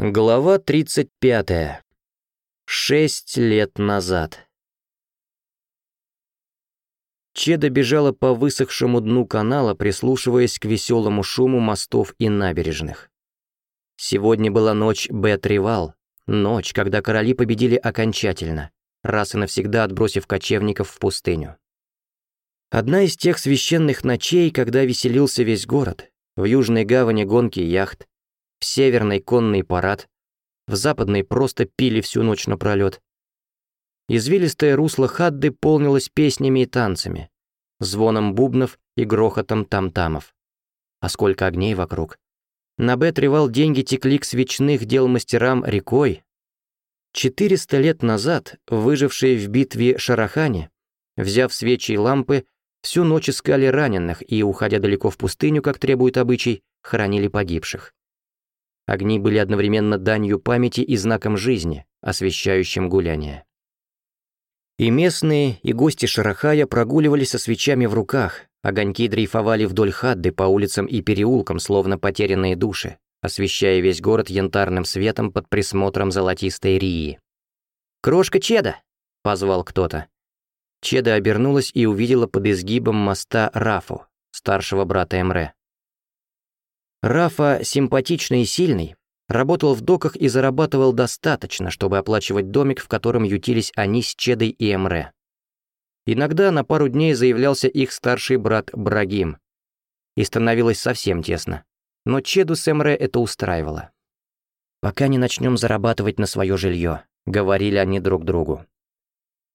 Глава 35. Шесть лет назад. Чеда бежала по высохшему дну канала, прислушиваясь к веселому шуму мостов и набережных. Сегодня была ночь Бет-Ривал, ночь, когда короли победили окончательно, раз и навсегда отбросив кочевников в пустыню. Одна из тех священных ночей, когда веселился весь город, в Южной гавани гонки яхт, в северный конный парад, в западный просто пили всю ночь напролёт. Извилистое русло Хадды полнилось песнями и танцами, звоном бубнов и грохотом там-тамов. А сколько огней вокруг. На Бет-Ревал деньги текли к свечных дел мастерам рекой. 400 лет назад выжившие в битве Шарахани, взяв свечи и лампы, всю ночь искали раненых и, уходя далеко в пустыню, как требует обычай, хоронили погибших. Огни были одновременно данью памяти и знаком жизни, освещающим гуляние. И местные, и гости Шарахая прогуливались со свечами в руках, огоньки дрейфовали вдоль хадды по улицам и переулкам, словно потерянные души, освещая весь город янтарным светом под присмотром золотистой Рии. «Крошка Чеда!» — позвал кто-то. Чеда обернулась и увидела под изгибом моста Рафу, старшего брата Эмре. Рафа, симпатичный и сильный, работал в доках и зарабатывал достаточно, чтобы оплачивать домик, в котором ютились они с Чедой и Эмре. Иногда на пару дней заявлялся их старший брат Брагим. И становилось совсем тесно. Но Чеду с Эмре это устраивало. «Пока не начнем зарабатывать на свое жилье», — говорили они друг другу.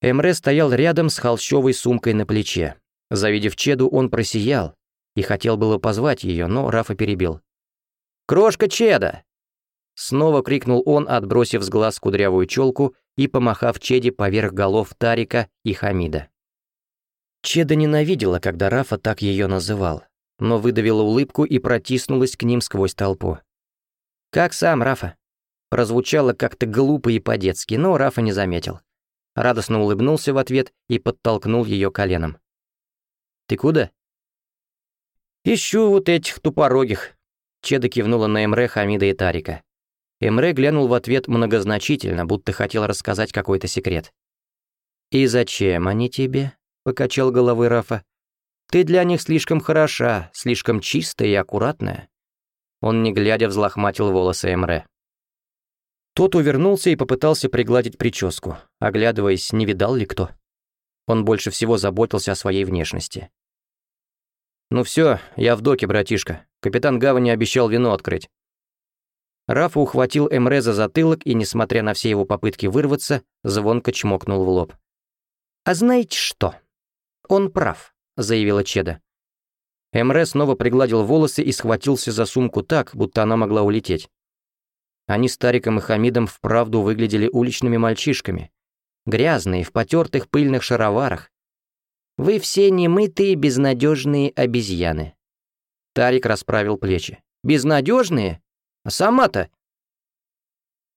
Эмре стоял рядом с холщовой сумкой на плече. Завидев Чеду, он просиял, и хотел было позвать ее, но Рафа перебил. «Крошка Чеда!» Снова крикнул он, отбросив с глаз кудрявую челку и помахав Чеде поверх голов Тарика и Хамида. Чеда ненавидела, когда Рафа так ее называл, но выдавила улыбку и протиснулась к ним сквозь толпу. «Как сам, Рафа?» Прозвучало как-то глупо и по-детски, но Рафа не заметил. Радостно улыбнулся в ответ и подтолкнул ее коленом. «Ты куда?» «Ищу вот этих тупорогих», — Чеда кивнула на Эмре, Хамида и Тарика. Эмре глянул в ответ многозначительно, будто хотел рассказать какой-то секрет. «И зачем они тебе?» — покачал головой Рафа. «Ты для них слишком хороша, слишком чистая и аккуратная». Он, не глядя, взлохматил волосы Эмре. Тот увернулся и попытался пригладить прическу, оглядываясь, не видал ли кто. Он больше всего заботился о своей внешности. «Ну все, я в доке, братишка. Капитан Гавани обещал вино открыть». Рафа ухватил Эмре за затылок и, несмотря на все его попытки вырваться, звонко чмокнул в лоб. «А знаете что? Он прав», — заявила Чеда. Эмре снова пригладил волосы и схватился за сумку так, будто она могла улететь. Они с Тариком и Хамидом вправду выглядели уличными мальчишками. Грязные, в потертых пыльных шароварах, вы все немытые, безнадежные обезьяны». Тарик расправил плечи. «Безнадежные? А сама-то?»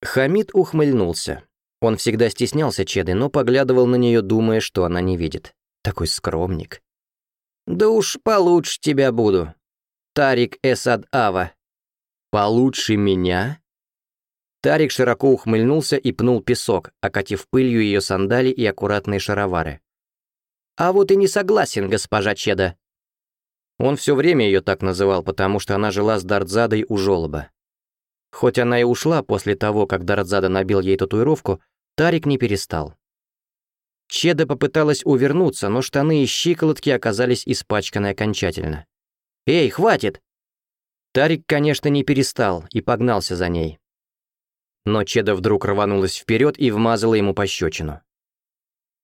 Хамид ухмыльнулся. Он всегда стеснялся Чеды, но поглядывал на нее, думая, что она не видит. Такой скромник. «Да уж получше тебя буду, Тарик Эсад-Ава». «Получше меня?» Тарик широко ухмыльнулся и пнул песок, окатив пылью ее сандали и аккуратные шаровары. А вот и не согласен, госпожа Чеда. Он все время ее так называл, потому что она жила с Дардзадой у жолоба. Хоть она и ушла после того, как Дардзада набил ей татуировку, Тарик не перестал. Чеда попыталась увернуться, но штаны и щиколотки оказались испачканы окончательно. «Эй, хватит!» Тарик, конечно, не перестал и погнался за ней. Но Чеда вдруг рванулась вперед и вмазала ему пощечину.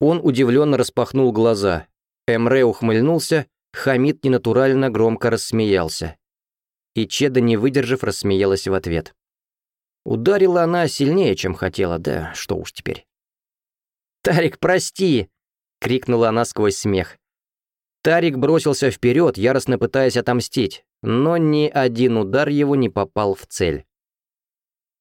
Он удивленно распахнул глаза. Эмре ухмыльнулся, Хамид ненатурально громко рассмеялся. И Чеда, не выдержав, рассмеялась в ответ. Ударила она сильнее, чем хотела, да что уж теперь. «Тарик, прости!» — крикнула она сквозь смех. Тарик бросился вперед, яростно пытаясь отомстить, но ни один удар его не попал в цель.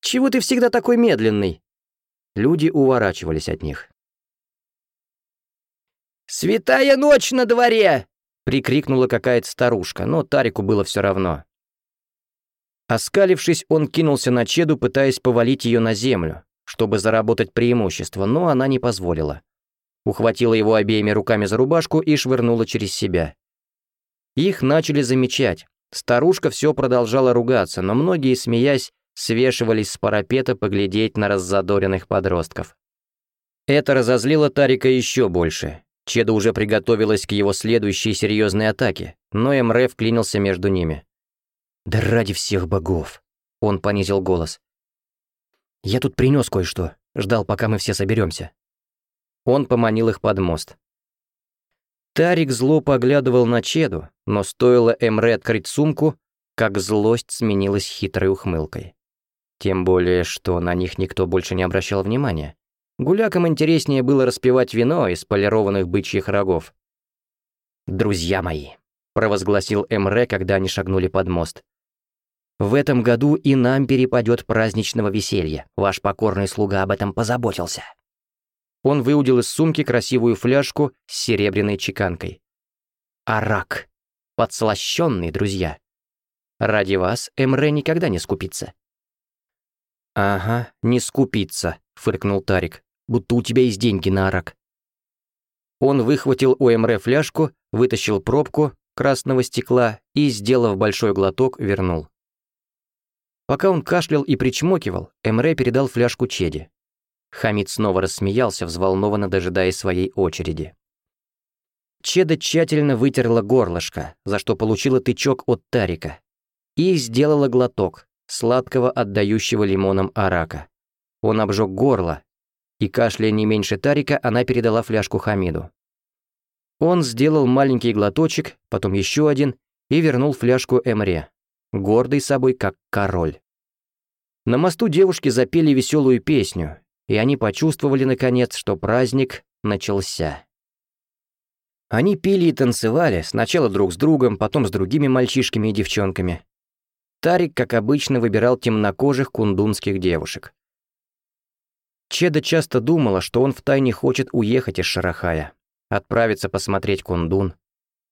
«Чего ты всегда такой медленный?» Люди уворачивались от них. «Святая ночь на дворе!» — прикрикнула какая-то старушка, но Тарику было все равно. Оскалившись, он кинулся на Чеду, пытаясь повалить ее на землю, чтобы заработать преимущество, но она не позволила. Ухватила его обеими руками за рубашку и швырнула через себя. Их начали замечать. Старушка все продолжала ругаться, но многие, смеясь, свешивались с парапета поглядеть на раззадоренных подростков. Это разозлило Тарика еще больше, Чеда уже приготовилась к его следующей серьезной атаке, но Эмре вклинился между ними. «Да ради всех богов!» — он понизил голос. «Я тут принес кое-что, ждал, пока мы все соберемся». Он поманил их под мост. Тарик зло поглядывал на Чеду, но стоило Эмре открыть сумку, как злость сменилась хитрой ухмылкой. Тем более, что на них никто больше не обращал внимания. Гулякам интереснее было распивать вино из полированных бычьих рогов. «Друзья мои», — провозгласил Эмре, когда они шагнули под мост. «В этом году и нам перепадет праздничного веселья. Ваш покорный слуга об этом позаботился». Он выудил из сумки красивую фляжку с серебряной чеканкой. «Арак. подслащенный, друзья. Ради вас Эмре никогда не скупится». «Ага, не скупится», — фыркнул Тарик будто у тебя есть деньги на арак». Он выхватил у МР фляжку, вытащил пробку красного стекла и, сделав большой глоток, вернул. Пока он кашлял и причмокивал, МР передал фляжку Чеди. Хамид снова рассмеялся, взволнованно дожидаясь своей очереди. Чеда тщательно вытерла горлышко, за что получила тычок от Тарика, и сделала глоток, сладкого отдающего лимоном арака. Он обжег горло, и, кашляя не меньше Тарика, она передала фляжку Хамиду. Он сделал маленький глоточек, потом еще один, и вернул фляжку Эмре, гордый собой как король. На мосту девушки запели веселую песню, и они почувствовали, наконец, что праздник начался. Они пили и танцевали, сначала друг с другом, потом с другими мальчишками и девчонками. Тарик, как обычно, выбирал темнокожих кундунских девушек. Чеда часто думала, что он втайне хочет уехать из Шарахая, отправиться посмотреть Кундун.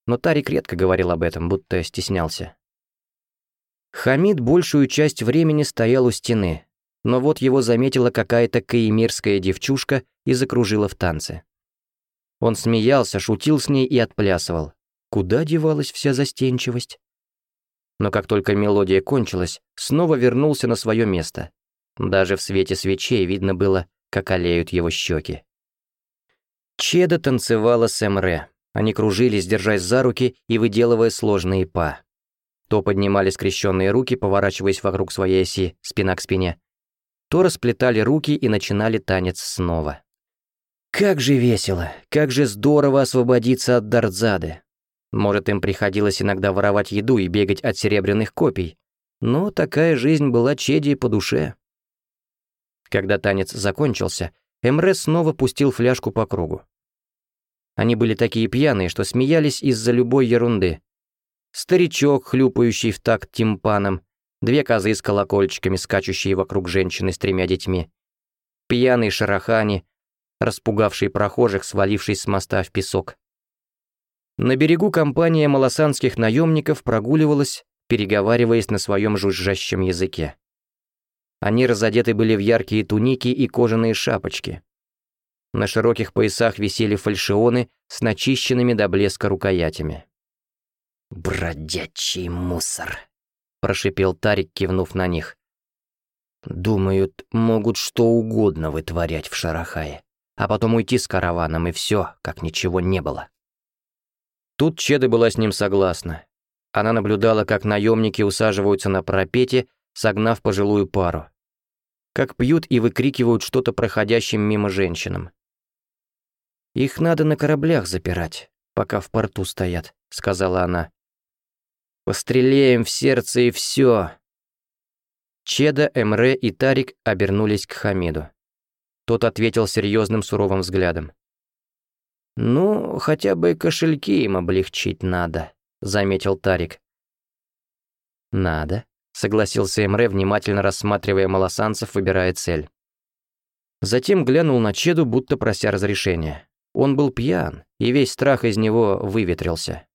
Но Тарик редко говорил об этом, будто стеснялся. Хамид большую часть времени стоял у стены, но вот его заметила какая-то каимирская девчушка и закружила в танце. Он смеялся, шутил с ней и отплясывал. Куда девалась вся застенчивость? Но как только мелодия кончилась, снова вернулся на свое место. Даже в свете свечей видно было, как олеют его щеки. Чеда танцевала с Эмре. Они кружились, держась за руки и выделывая сложные па. То поднимали скрещенные руки, поворачиваясь вокруг своей оси, спина к спине, то расплетали руки и начинали танец снова. Как же весело, как же здорово освободиться от Дардзады. Может, им приходилось иногда воровать еду и бегать от серебряных копий, но такая жизнь была Чеди по душе. Когда танец закончился, Эмре снова пустил фляжку по кругу. Они были такие пьяные, что смеялись из-за любой ерунды. Старичок, хлюпающий в такт тимпаном, две козы с колокольчиками, скачущие вокруг женщины с тремя детьми, пьяные шарахани, распугавшие прохожих, свалившись с моста в песок. На берегу компания малосанских наемников прогуливалась, переговариваясь на своем жужжащем языке. Они разодеты были в яркие туники и кожаные шапочки. На широких поясах висели фальшионы с начищенными до блеска рукоятями. «Бродячий мусор», — прошипел Тарик, кивнув на них. «Думают, могут что угодно вытворять в Шарахае, а потом уйти с караваном, и все, как ничего не было». Тут Чеда была с ним согласна. Она наблюдала, как наемники усаживаются на пропете согнав пожилую пару. Как пьют и выкрикивают что-то проходящим мимо женщинам. «Их надо на кораблях запирать, пока в порту стоят», — сказала она. «Постреляем в сердце и все. Чеда, Эмре и Тарик обернулись к Хамиду. Тот ответил серьезным суровым взглядом. «Ну, хотя бы кошельки им облегчить надо», — заметил Тарик. «Надо», согласился Эмре, внимательно рассматривая малосанцев, выбирая цель. Затем глянул на Чеду, будто прося разрешения. Он был пьян, и весь страх из него выветрился.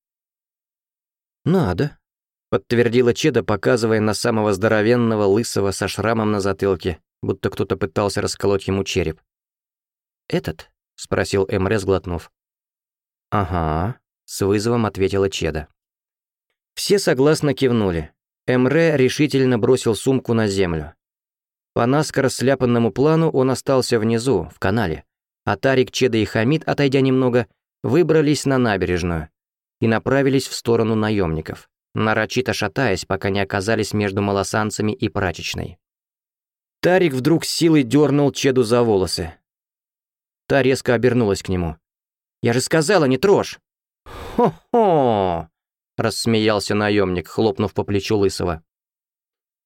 «Надо», — подтвердила Чеда, показывая на самого здоровенного, лысого, со шрамом на затылке, будто кто-то пытался расколоть ему череп. «Этот?» — спросил Эмре, сглотнув. «Ага», — с вызовом ответила Чеда. Все согласно кивнули. Эмре решительно бросил сумку на землю. По наскоро сляпанному плану он остался внизу, в канале, а Тарик, Чеда и Хамид, отойдя немного, выбрались на набережную и направились в сторону наемников, нарочито шатаясь, пока не оказались между малосанцами и прачечной. Тарик вдруг силой дернул Чеду за волосы. Та резко обернулась к нему. «Я же сказала, не трожь!» «Хо-хо!» рассмеялся наемник, хлопнув по плечу Лысого.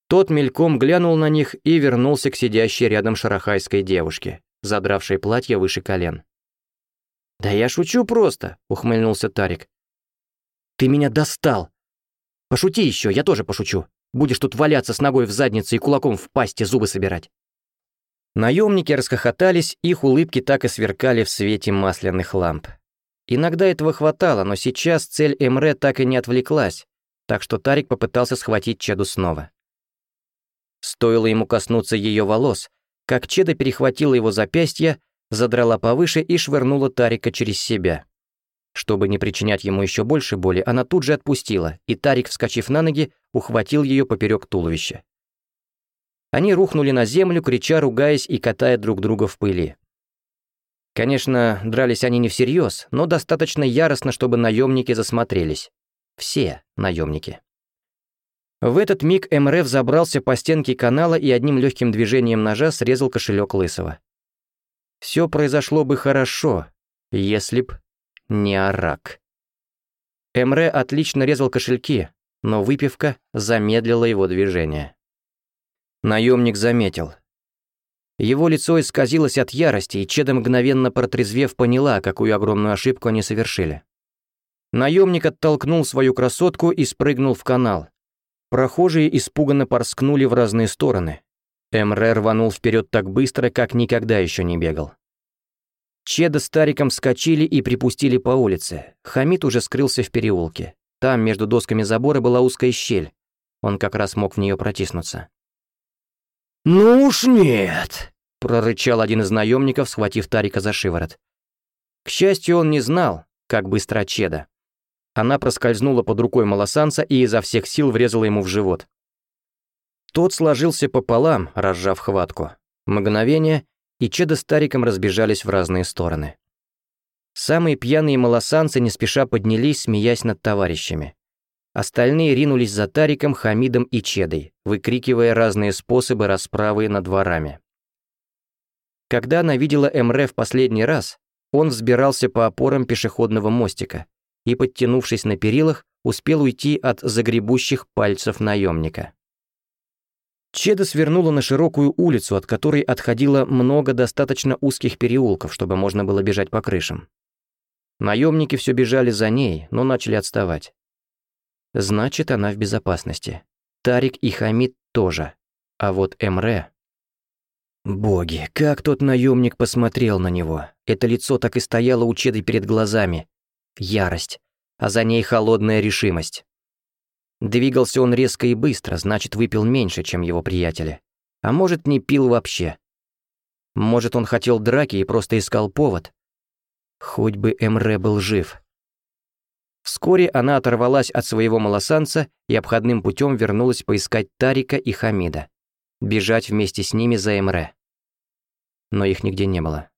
Тот мельком глянул на них и вернулся к сидящей рядом шарахайской девушке, задравшей платье выше колен. «Да я шучу просто», — ухмыльнулся Тарик. «Ты меня достал! Пошути еще, я тоже пошучу. Будешь тут валяться с ногой в заднице и кулаком в пасти зубы собирать». Наемники расхохотались, их улыбки так и сверкали в свете масляных ламп. Иногда этого хватало, но сейчас цель Эмре так и не отвлеклась, так что Тарик попытался схватить Чеду снова. Стоило ему коснуться ее волос, как Чеда перехватила его запястье, задрала повыше и швырнула Тарика через себя. Чтобы не причинять ему еще больше боли, она тут же отпустила, и Тарик, вскочив на ноги, ухватил ее поперек туловища. Они рухнули на землю, крича, ругаясь и катая друг друга в пыли. Конечно, дрались они не всерьез, но достаточно яростно, чтобы наемники засмотрелись. Все наемники. В этот миг МРФ забрался по стенке канала и одним легким движением ножа срезал кошелек Лысого. Все произошло бы хорошо, если б не Арак. МР отлично резал кошельки, но выпивка замедлила его движение. Наемник заметил, его лицо исказилось от ярости, и Чеда, мгновенно протрезвев, поняла, какую огромную ошибку они совершили. Наемник оттолкнул свою красотку и спрыгнул в канал. Прохожие испуганно порскнули в разные стороны. Эмре рванул вперед так быстро, как никогда еще не бегал. Чеда с Тариком вскочили и припустили по улице. Хамид уже скрылся в переулке. Там, между досками забора, была узкая щель. Он как раз мог в нее протиснуться. «Ну уж нет!» — прорычал один из наемников, схватив Тарика за шиворот. К счастью, он не знал, как быстро Чеда. Она проскользнула под рукой малосанца и изо всех сил врезала ему в живот. Тот сложился пополам, разжав хватку. Мгновение, и Чеда с Тариком разбежались в разные стороны. Самые пьяные малосанцы не спеша поднялись, смеясь над товарищами. Остальные ринулись за Тариком, Хамидом и Чедой, выкрикивая разные способы расправы над дворами. Когда она видела Эмре в последний раз, он взбирался по опорам пешеходного мостика и, подтянувшись на перилах, успел уйти от загребущих пальцев наемника. Чеда свернула на широкую улицу, от которой отходило много достаточно узких переулков, чтобы можно было бежать по крышам. Наемники все бежали за ней, но начали отставать. Значит, она в безопасности. Тарик и Хамид тоже. А вот Эмре... Боги, как тот наемник посмотрел на него. Это лицо так и стояло у Чеды перед глазами. Ярость. А за ней холодная решимость. Двигался он резко и быстро, значит, выпил меньше, чем его приятели. А может, не пил вообще. Может, он хотел драки и просто искал повод. Хоть бы Эмре был жив. Вскоре она оторвалась от своего малосанца и обходным путем вернулась поискать Тарика и Хамида. Бежать вместе с ними за Эмре. Но их нигде не было.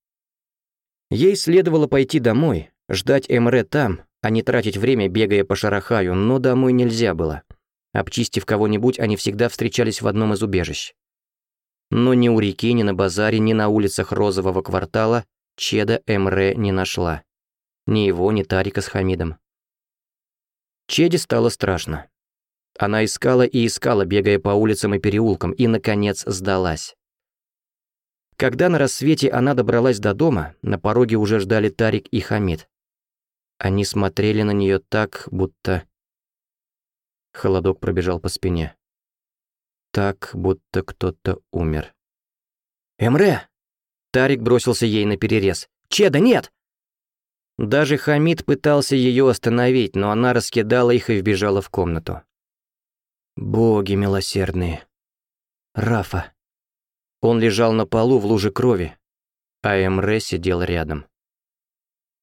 Ей следовало пойти домой, ждать Эмре там, а не тратить время, бегая по Шарахаю, но домой нельзя было. Обчистив кого-нибудь, они всегда встречались в одном из убежищ. Но ни у реки, ни на базаре, ни на улицах Розового квартала Чеда Эмре не нашла. Ни его, ни Тарика с Хамидом. Чеди стало страшно. Она искала и искала, бегая по улицам и переулкам, и, наконец, сдалась. Когда на рассвете она добралась до дома, на пороге уже ждали Тарик и Хамид. Они смотрели на нее так, будто... Холодок пробежал по спине. Так, будто кто-то умер. «Эмре!» Тарик бросился ей на перерез. «Чеда, нет!» Даже Хамид пытался ее остановить, но она раскидала их и вбежала в комнату. Боги милосердные. Рафа. Он лежал на полу в луже крови, а Эмре сидел рядом.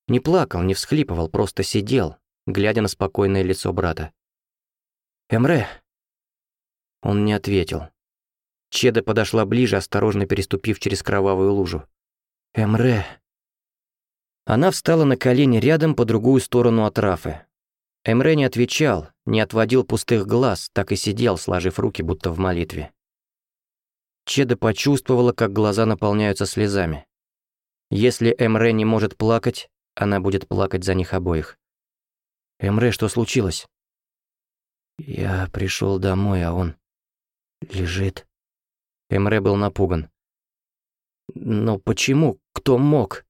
Не плакал, не всхлипывал, просто сидел, глядя на спокойное лицо брата. «Эмре!» Он не ответил. Чеда подошла ближе, осторожно переступив через кровавую лужу. «Эмре!» Она встала на колени рядом по другую сторону от Рафы. Эмре не отвечал, не отводил пустых глаз, так и сидел, сложив руки, будто в молитве. Чеда почувствовала, как глаза наполняются слезами. Если Эмре не может плакать, она будет плакать за них обоих. «Эмре, что случилось?» «Я пришел домой, а он лежит». Эмре был напуган. «Но почему? Кто мог?»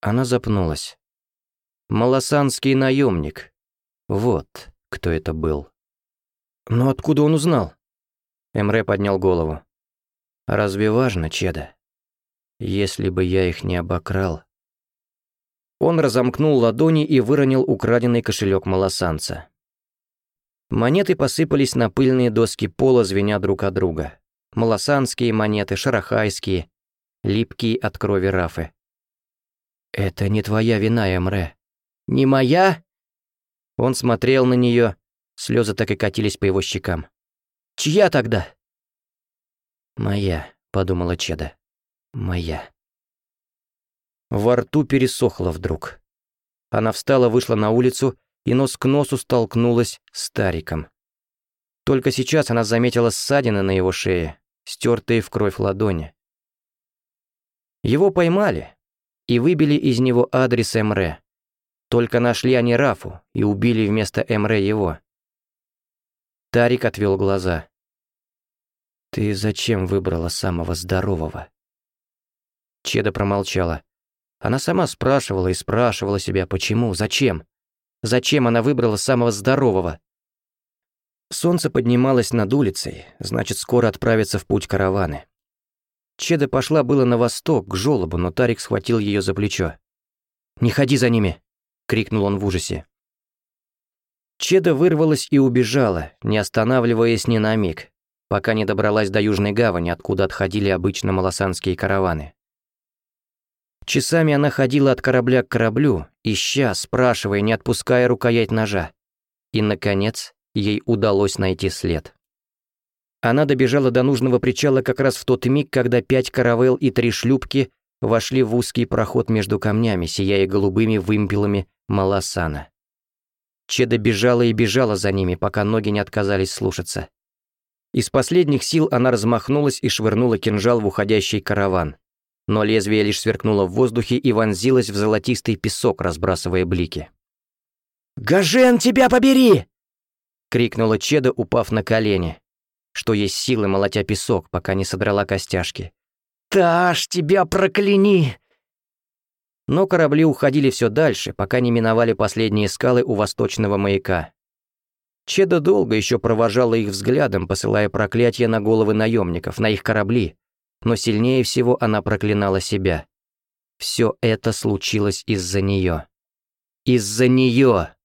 Она запнулась. «Малосанский наемник. Вот кто это был». «Но откуда он узнал?» Эмре поднял голову. «Разве важно, Чеда? Если бы я их не обокрал...» Он разомкнул ладони и выронил украденный кошелек малосанца. Монеты посыпались на пыльные доски пола, звеня друг от друга. Малосанские монеты, шарахайские, липкие от крови рафы. «Это не твоя вина, Эмре». «Не моя?» Он смотрел на нее, слезы так и катились по его щекам. «Чья тогда?» «Моя», — подумала Чеда. «Моя». Во рту пересохло вдруг. Она встала, вышла на улицу и нос к носу столкнулась с Тариком. Только сейчас она заметила ссадины на его шее, стертые в кровь ладони. Его поймали, и выбили из него адрес Эмре. Только нашли они Рафу и убили вместо Эмре его. Тарик отвел глаза. «Ты зачем выбрала самого здорового?» Чеда промолчала. Она сама спрашивала и спрашивала себя, почему, зачем. Зачем она выбрала самого здорового? Солнце поднималось над улицей, значит, скоро отправится в путь караваны. Чеда пошла было на восток, к жёлобу, но Тарик схватил её за плечо. «Не ходи за ними!» — крикнул он в ужасе. Чеда вырвалась и убежала, не останавливаясь ни на миг, пока не добралась до Южной гавани, откуда отходили обычно малосанские караваны. Часами она ходила от корабля к кораблю, ища, спрашивая, не отпуская рукоять ножа. И, наконец, ей удалось найти след. Она добежала до нужного причала как раз в тот миг, когда пять каравел и три шлюпки вошли в узкий проход между камнями, сияя голубыми вымпелами Маласана. Чеда бежала и бежала за ними, пока ноги не отказались слушаться. Из последних сил она размахнулась и швырнула кинжал в уходящий караван. Но лезвие лишь сверкнуло в воздухе и вонзилось в золотистый песок, разбрасывая блики. «Гажен, тебя побери!» — крикнула Чеда, упав на колени что есть силы, молотя песок, пока не содрала костяшки. «Таш, тебя прокляни!» Но корабли уходили все дальше, пока не миновали последние скалы у восточного маяка. Чеда долго еще провожала их взглядом, посылая проклятия на головы наемников, на их корабли, но сильнее всего она проклинала себя. Все это случилось из-за нее. Из-за нее!